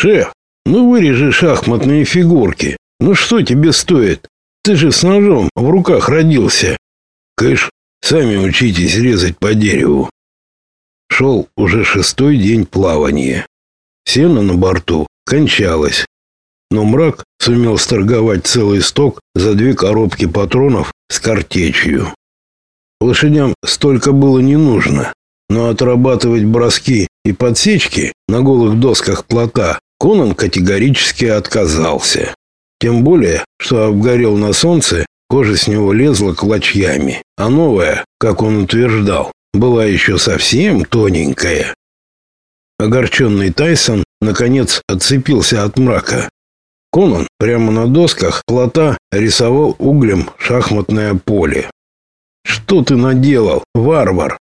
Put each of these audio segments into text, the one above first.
«Шеф, ну вырежи шахматные фигурки. Ну что тебе стоит? Ты же с ножом в руках родился. Кыш, сами учитесь резать по дереву». Шел уже шестой день плавания. Сено на борту кончалось. Но мрак сумел сторговать целый сток за две коробки патронов с картечью. Лошадям столько было не нужно, но отрабатывать броски и подсечки на голых досках плота Конан категорически отказался. Тем более, что обгорел на солнце, кожа с него лезла клочьями, а новая, как он утверждал, была еще совсем тоненькая. Огорченный Тайсон наконец отцепился от мрака. Конан прямо на досках плота рисовал углем шахматное поле. «Что ты наделал, варвар?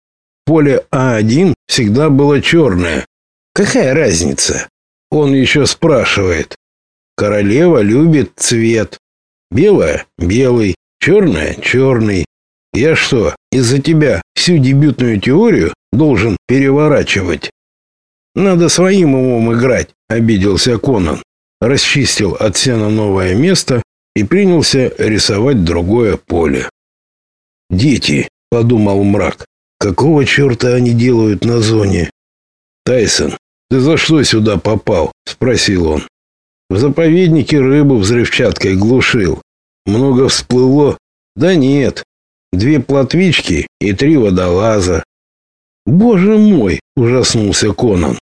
Поле А1 всегда было черное. Какая разница?» Он еще спрашивает. «Королева любит цвет. Белая — белый, черная — черный. Я что, из-за тебя всю дебютную теорию должен переворачивать?» «Надо своим умом играть», — обиделся Конан расчистил от сена новое место и принялся рисовать другое поле. «Дети», — подумал мрак, — «какого черта они делают на зоне?» «Тайсон, ты за что сюда попал?» — спросил он. «В заповеднике рыбу взрывчаткой глушил. Много всплыло?» «Да нет. Две плотвички и три водолаза». «Боже мой!» — ужаснулся Конан.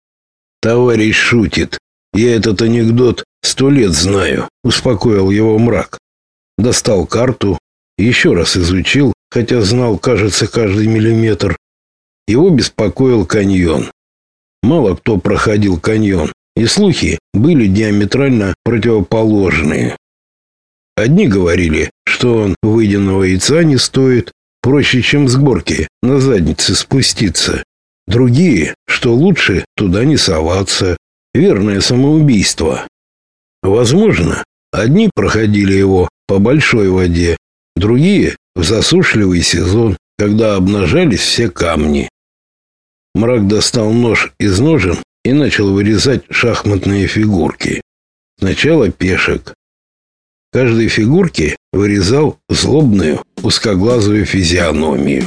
«Товарищ шутит. Я этот анекдот сто лет знаю, успокоил его мрак. Достал карту, еще раз изучил, хотя знал, кажется, каждый миллиметр. Его беспокоил каньон. Мало кто проходил каньон, и слухи были диаметрально противоположные. Одни говорили, что он выеденного яйца не стоит, проще, чем с горки на заднице спуститься. Другие, что лучше туда не соваться, верное самоубийство. Возможно, одни проходили его по большой воде, другие в засушливый сезон, когда обнажались все камни. Мрак достал нож из ножен и начал вырезать шахматные фигурки. Сначала пешек. Каждой фигурке вырезал злобную узкоглазую физиономию.